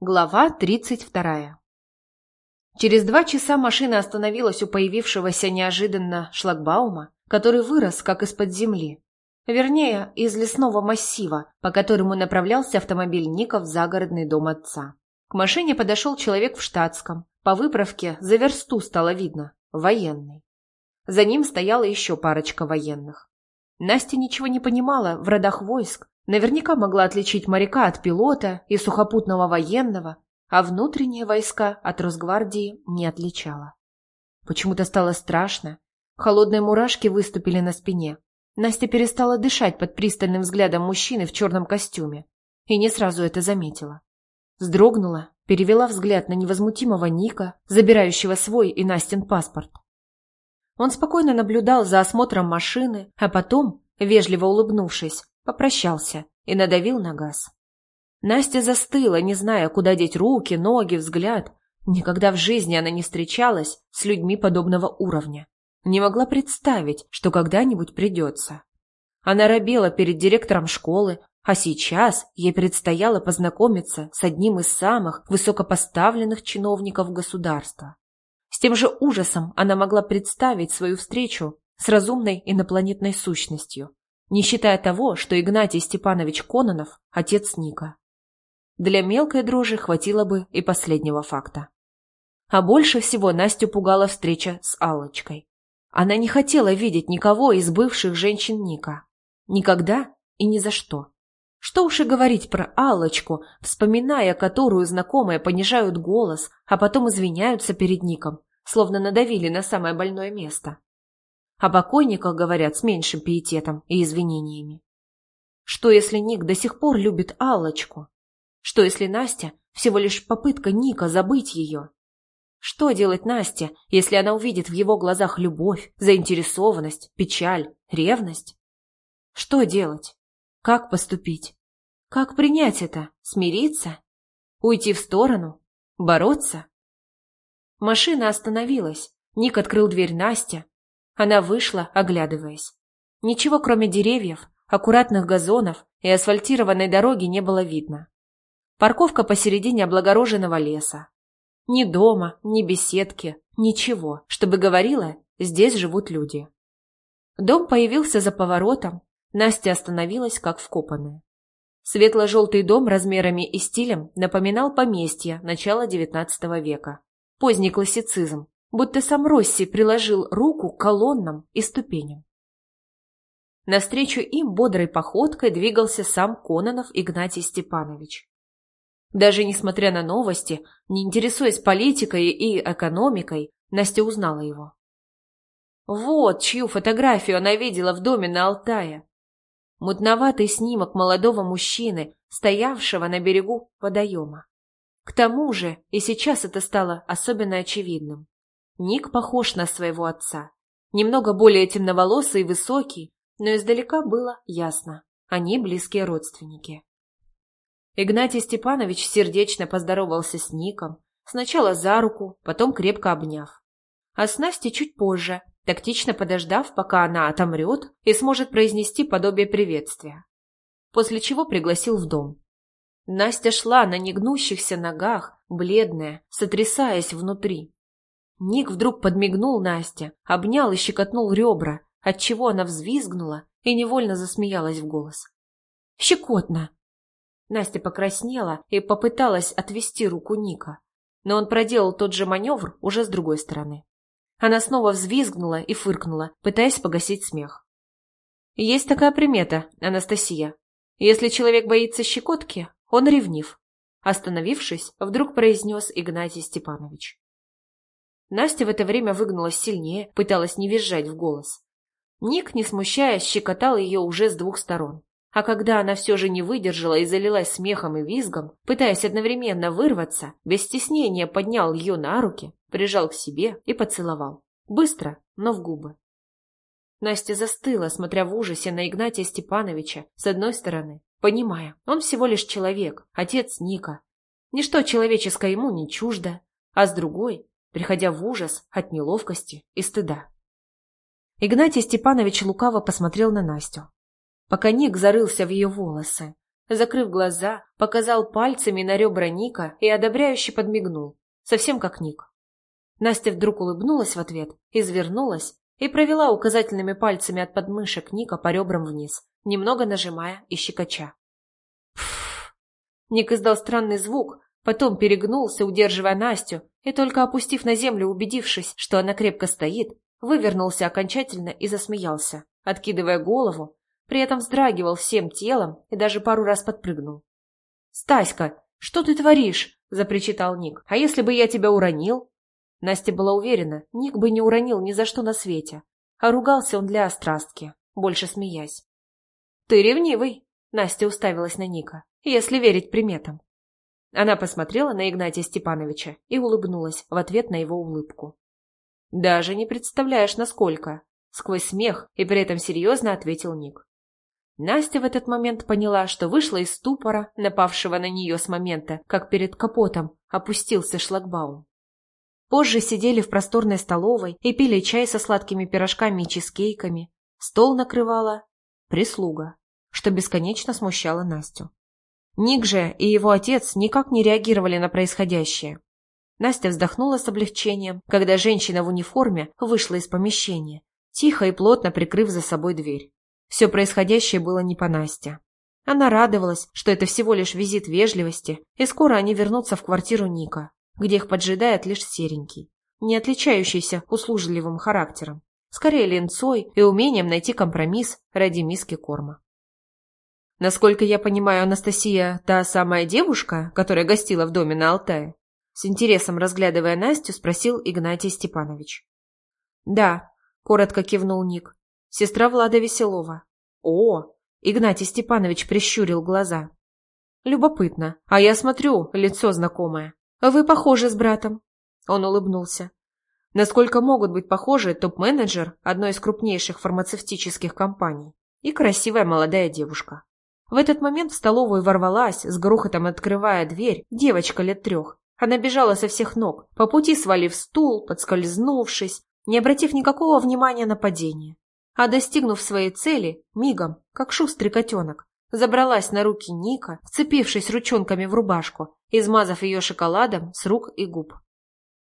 Глава тридцать вторая Через два часа машина остановилась у появившегося неожиданно шлагбаума, который вырос как из-под земли. Вернее, из лесного массива, по которому направлялся автомобиль Ника в загородный дом отца. К машине подошел человек в штатском. По выправке за версту стало видно. Военный. За ним стояла еще парочка военных. Настя ничего не понимала в родах войск, Наверняка могла отличить моряка от пилота и сухопутного военного, а внутренние войска от Росгвардии не отличала. Почему-то стало страшно. Холодные мурашки выступили на спине. Настя перестала дышать под пристальным взглядом мужчины в черном костюме и не сразу это заметила. Вздрогнула, перевела взгляд на невозмутимого Ника, забирающего свой и Настин паспорт. Он спокойно наблюдал за осмотром машины, а потом, вежливо улыбнувшись, Попрощался и надавил на газ. Настя застыла, не зная, куда деть руки, ноги, взгляд. Никогда в жизни она не встречалась с людьми подобного уровня. Не могла представить, что когда-нибудь придется. Она робела перед директором школы, а сейчас ей предстояло познакомиться с одним из самых высокопоставленных чиновников государства. С тем же ужасом она могла представить свою встречу с разумной инопланетной сущностью, не считая того, что Игнатий Степанович Кононов – отец Ника. Для мелкой дрожи хватило бы и последнего факта. А больше всего Настю пугала встреча с Аллочкой. Она не хотела видеть никого из бывших женщин Ника. Никогда и ни за что. Что уж и говорить про Аллочку, вспоминая которую знакомые понижают голос, а потом извиняются перед Ником, словно надавили на самое больное место. О покойниках говорят с меньшим пиететом и извинениями. Что, если Ник до сих пор любит Аллочку? Что, если Настя всего лишь попытка Ника забыть ее? Что делать Насте, если она увидит в его глазах любовь, заинтересованность, печаль, ревность? Что делать? Как поступить? Как принять это? Смириться? Уйти в сторону? Бороться? Машина остановилась. Ник открыл дверь Настя, она вышла, оглядываясь. Ничего, кроме деревьев, аккуратных газонов и асфальтированной дороги не было видно. Парковка посередине облагороженного леса. Ни дома, ни беседки, ничего, чтобы говорила, здесь живут люди. Дом появился за поворотом, Настя остановилась, как вкопанная. Светло-желтый дом размерами и стилем напоминал поместье начала XIX века. Поздний классицизм, будто сам Росси приложил руку к колоннам и ступеням. Навстречу им бодрой походкой двигался сам Кононов Игнатий Степанович. Даже несмотря на новости, не интересуясь политикой и экономикой, Настя узнала его. Вот чью фотографию она видела в доме на Алтае. Мутноватый снимок молодого мужчины, стоявшего на берегу водоема. К тому же и сейчас это стало особенно очевидным. Ник похож на своего отца. Немного более темноволосый и высокий, но издалека было ясно. Они близкие родственники. Игнатий Степанович сердечно поздоровался с Ником, сначала за руку, потом крепко обняв. А с Настей чуть позже, тактично подождав, пока она отомрет и сможет произнести подобие приветствия. После чего пригласил в дом. Настя шла на негнущихся ногах, бледная, сотрясаясь внутри. Ник вдруг подмигнул Насте, обнял и щекотнул ребра, отчего она взвизгнула и невольно засмеялась в голос. «Щекотно!» Настя покраснела и попыталась отвести руку Ника, но он проделал тот же маневр уже с другой стороны. Она снова взвизгнула и фыркнула, пытаясь погасить смех. «Есть такая примета, Анастасия. Если человек боится щекотки, он ревнив», остановившись, вдруг произнес Игнатий Степанович. Настя в это время выгнулась сильнее, пыталась не визжать в голос. Ник, не смущаясь, щекотал ее уже с двух сторон. А когда она все же не выдержала и залилась смехом и визгом, пытаясь одновременно вырваться, без стеснения поднял ее на руки, прижал к себе и поцеловал. Быстро, но в губы. Настя застыла, смотря в ужасе на Игнатия Степановича, с одной стороны, понимая, он всего лишь человек, отец Ника. Ничто человеческое ему не чуждо, а с другой, приходя в ужас от неловкости и стыда. Игнатий Степанович лукаво посмотрел на Настю. Пока Ник зарылся в ее волосы, закрыв глаза, показал пальцами на ребра Ника и одобряюще подмигнул, совсем как Ник. Настя вдруг улыбнулась в ответ, извернулась и провела указательными пальцами от подмышек Ника по ребрам вниз, немного нажимая и щекоча. Пф! Ник издал странный звук, потом перегнулся, удерживая Настю, и только опустив на землю, убедившись, что она крепко стоит, вывернулся окончательно и засмеялся, откидывая голову, при этом вздрагивал всем телом и даже пару раз подпрыгнул. «Стаська, что ты творишь?» – запричитал Ник. «А если бы я тебя уронил?» Настя была уверена, Ник бы не уронил ни за что на свете, а ругался он для острастки, больше смеясь. «Ты ревнивый!» – Настя уставилась на Ника, если верить приметам. Она посмотрела на Игнатия Степановича и улыбнулась в ответ на его улыбку. «Даже не представляешь, насколько!» – сквозь смех и при этом серьезно ответил Ник. Настя в этот момент поняла, что вышла из ступора, напавшего на нее с момента, как перед капотом опустился шлагбаум. Позже сидели в просторной столовой и пили чай со сладкими пирожками и чизкейками. Стол накрывала прислуга, что бесконечно смущало Настю. Ник же и его отец никак не реагировали на происходящее. Настя вздохнула с облегчением, когда женщина в униформе вышла из помещения, тихо и плотно прикрыв за собой дверь. Все происходящее было не по Насте. Она радовалась, что это всего лишь визит вежливости, и скоро они вернутся в квартиру Ника, где их поджидает лишь серенький, не отличающийся услужливым характером, скорее ленцой и умением найти компромисс ради миски корма. Насколько я понимаю, Анастасия – та самая девушка, которая гостила в доме на Алтае? С интересом разглядывая Настю, спросил Игнатий Степанович. «Да», – коротко кивнул Ник. «Сестра Влада Веселова». «О!» – Игнатий Степанович прищурил глаза. «Любопытно. А я смотрю, лицо знакомое. «Вы похожи с братом», — он улыбнулся. Насколько могут быть похожи топ-менеджер одной из крупнейших фармацевтических компаний и красивая молодая девушка. В этот момент в столовую ворвалась, с грохотом открывая дверь, девочка лет трех. Она бежала со всех ног, по пути свалив стул, подскользнувшись, не обратив никакого внимания на падение. А достигнув своей цели, мигом, как шустрый котенок, забралась на руки Ника, вцепившись ручонками в рубашку, измазав ее шоколадом с рук и губ.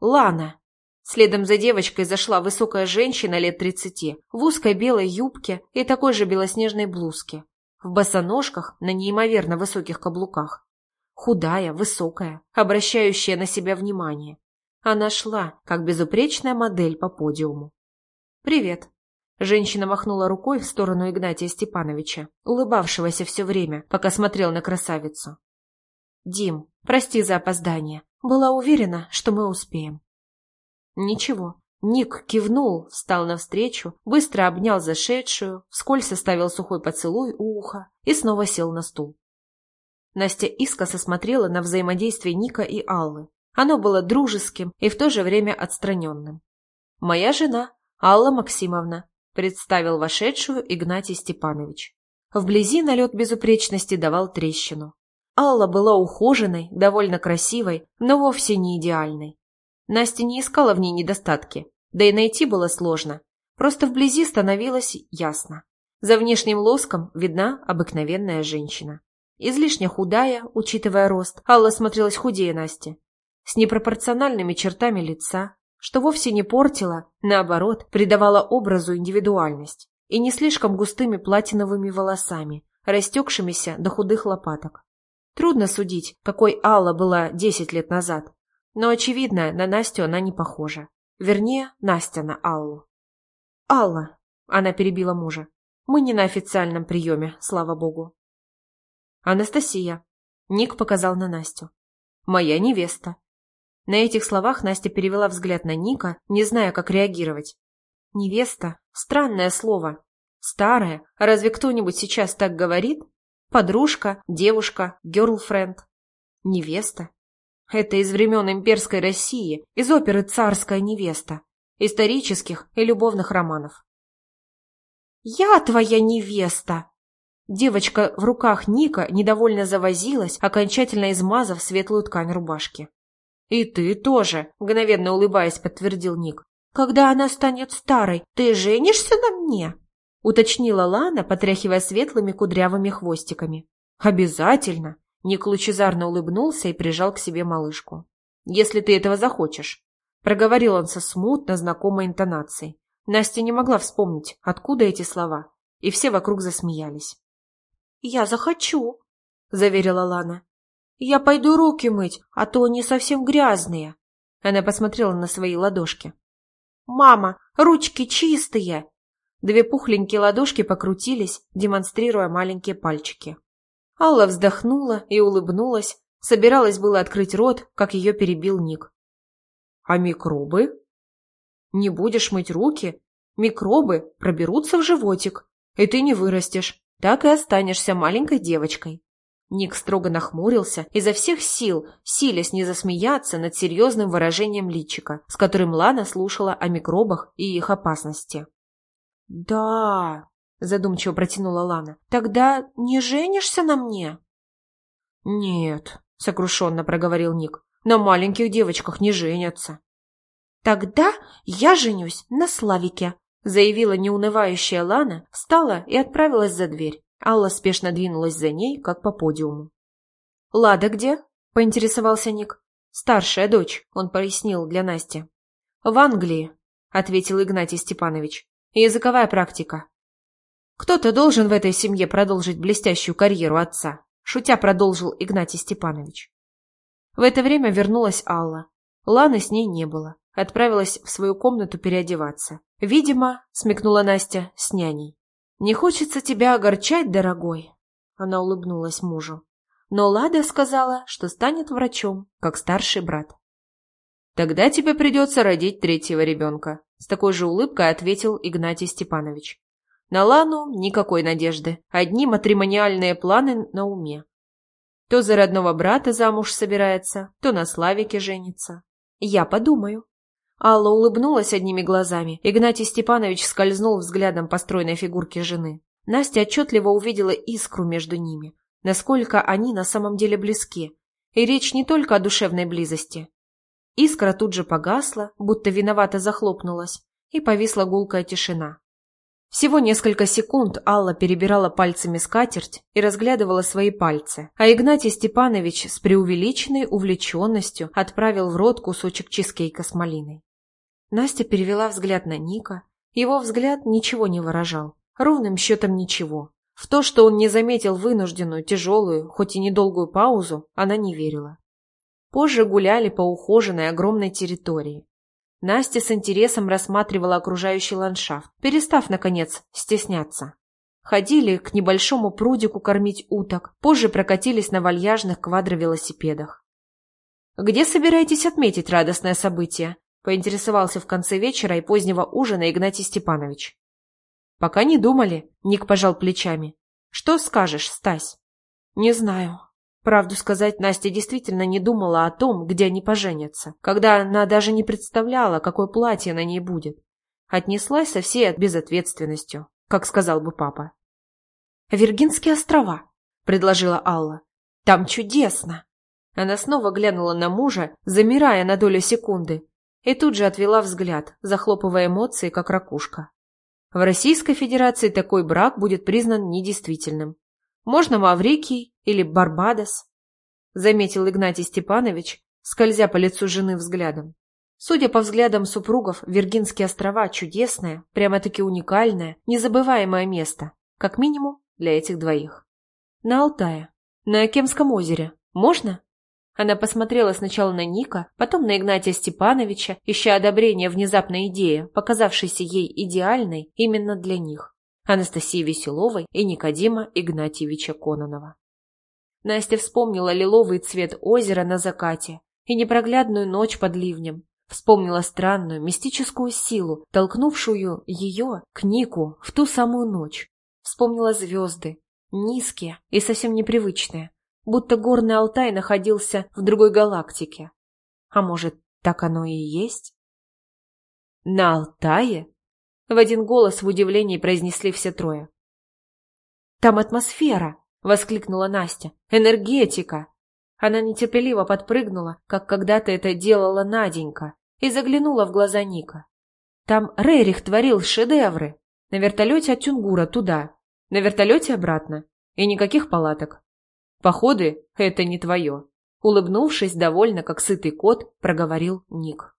«Лана!» Следом за девочкой зашла высокая женщина лет тридцати, в узкой белой юбке и такой же белоснежной блузке, в босоножках на неимоверно высоких каблуках. Худая, высокая, обращающая на себя внимание. Она шла, как безупречная модель по подиуму. «Привет», Женщина махнула рукой в сторону Игнатия Степановича, улыбавшегося все время, пока смотрел на красавицу. «Дим, прости за опоздание. Была уверена, что мы успеем». «Ничего». Ник кивнул, встал навстречу, быстро обнял зашедшую, вскользь оставил сухой поцелуй у уха и снова сел на стул. Настя искоса смотрела на взаимодействие Ника и Аллы. Оно было дружеским и в то же время отстраненным. «Моя жена, Алла Максимовна, представил вошедшую Игнатий Степанович. Вблизи налет безупречности давал трещину. Алла была ухоженной, довольно красивой, но вовсе не идеальной. Настя не искала в ней недостатки, да и найти было сложно. Просто вблизи становилось ясно. За внешним лоском видна обыкновенная женщина. Излишне худая, учитывая рост, Алла смотрелась худее Насти. С непропорциональными чертами лица, что вовсе не портило, наоборот, придавало образу индивидуальность, и не слишком густыми платиновыми волосами, растекшимися до худых лопаток. Трудно судить, какой Алла была десять лет назад, но, очевидно, на Настю она не похожа. Вернее, Настя на Аллу. «Алла», — она перебила мужа, — «мы не на официальном приеме, слава богу». «Анастасия», — Ник показал на Настю, — «моя невеста, на этих словах Настя перевела взгляд на Ника, не зная, как реагировать. «Невеста? Странное слово. Старое. Разве кто-нибудь сейчас так говорит? Подружка, девушка, герлфренд. Невеста? Это из времен имперской России, из оперы «Царская невеста», исторических и любовных романов. «Я твоя невеста!» Девочка в руках Ника недовольно завозилась, окончательно измазав светлую ткань рубашки. «И ты тоже», — мгновенно улыбаясь, подтвердил Ник. «Когда она станет старой, ты женишься на мне?» — уточнила Лана, потряхивая светлыми кудрявыми хвостиками. «Обязательно!» Ник лучезарно улыбнулся и прижал к себе малышку. «Если ты этого захочешь», — проговорил он со смутно знакомой интонацией. Настя не могла вспомнить, откуда эти слова, и все вокруг засмеялись. «Я захочу», — заверила Лана. «Я пойду руки мыть, а то они совсем грязные». Она посмотрела на свои ладошки. «Мама, ручки чистые!» Две пухленькие ладошки покрутились, демонстрируя маленькие пальчики. Алла вздохнула и улыбнулась, собиралась было открыть рот, как ее перебил Ник. «А микробы?» «Не будешь мыть руки? Микробы проберутся в животик, и ты не вырастешь, так и останешься маленькой девочкой». Ник строго нахмурился, изо всех сил, силясь не засмеяться над серьезным выражением личика, с которым Лана слушала о микробах и их опасности. «Да», — задумчиво протянула Лана, — «тогда не женишься на мне?» «Нет», — сокрушенно проговорил Ник, — «на маленьких девочках не женятся». «Тогда я женюсь на Славике», — заявила неунывающая Лана, встала и отправилась за дверь. Алла спешно двинулась за ней, как по подиуму. «Лада где?» – поинтересовался Ник. «Старшая дочь», – он пояснил для Насти. «В Англии», – ответил Игнатий Степанович. «Языковая практика». «Кто-то должен в этой семье продолжить блестящую карьеру отца», – шутя продолжил Игнатий Степанович. В это время вернулась Алла. Ланы с ней не было. Отправилась в свою комнату переодеваться. Видимо, смекнула Настя, с няней. «Не хочется тебя огорчать, дорогой», — она улыбнулась мужу. Но Лада сказала, что станет врачом, как старший брат. «Тогда тебе придется родить третьего ребенка», — с такой же улыбкой ответил Игнатий Степанович. На Лану никакой надежды, одни матримониальные планы на уме. То за родного брата замуж собирается, то на Славике женится. Я подумаю. Алла улыбнулась одними глазами. Игнатий Степанович скользнул взглядом по стройной фигурке жены. Настя отчетливо увидела искру между ними, насколько они на самом деле близки. И речь не только о душевной близости. Искра тут же погасла, будто виновато захлопнулась, и повисла гулкая тишина. Всего несколько секунд Алла перебирала пальцами скатерть и разглядывала свои пальцы, а Игнатий Степанович с преувеличенной увлеченностью отправил в рот кусочек чизкейка с малиной. Настя перевела взгляд на Ника. Его взгляд ничего не выражал. Ровным счетом ничего. В то, что он не заметил вынужденную, тяжелую, хоть и недолгую паузу, она не верила. Позже гуляли по ухоженной огромной территории. Настя с интересом рассматривала окружающий ландшафт, перестав, наконец, стесняться. Ходили к небольшому прудику кормить уток, позже прокатились на вальяжных квадровелосипедах. «Где собираетесь отметить радостное событие?» Поинтересовался в конце вечера и позднего ужина Игнатий Степанович. Пока не думали, Ник пожал плечами. Что скажешь, Стась? Не знаю. Правду сказать, Настя действительно не думала о том, где они поженятся, когда она даже не представляла, какое платье на ней будет. Отнеслась со всей безответственностью, как сказал бы папа. «Виргинские острова», — предложила Алла. «Там чудесно!» Она снова глянула на мужа, замирая на долю секунды, и тут же отвела взгляд, захлопывая эмоции, как ракушка. В Российской Федерации такой брак будет признан недействительным. Можно Маврикий или Барбадос, заметил Игнатий Степанович, скользя по лицу жены взглядом. Судя по взглядам супругов, Виргинские острова – чудесное, прямо-таки уникальное, незабываемое место, как минимум для этих двоих. На Алтае, на Кемском озере. Можно? Она посмотрела сначала на Ника, потом на Игнатия Степановича, ища одобрения внезапной идеи, показавшейся ей идеальной именно для них. Анастасии Веселовой и Никодима Игнатьевича Кононова. Настя вспомнила лиловый цвет озера на закате и непроглядную ночь под ливнем. Вспомнила странную, мистическую силу, толкнувшую ее к Нику в ту самую ночь. Вспомнила звезды, низкие и совсем непривычные, будто горный Алтай находился в другой галактике. А может, так оно и есть? На Алтае? В один голос в удивлении произнесли все трое. Там атмосфера, воскликнула Настя. Энергетика. Она нетерпеливо подпрыгнула, как когда-то это делала Наденька, и заглянула в глаза Ника. Там Рерих творил шедевры. На вертолете от Тюнгура туда, на вертолете обратно. И никаких палаток. Походы — это не твое. Улыбнувшись, довольно, как сытый кот, проговорил Ник.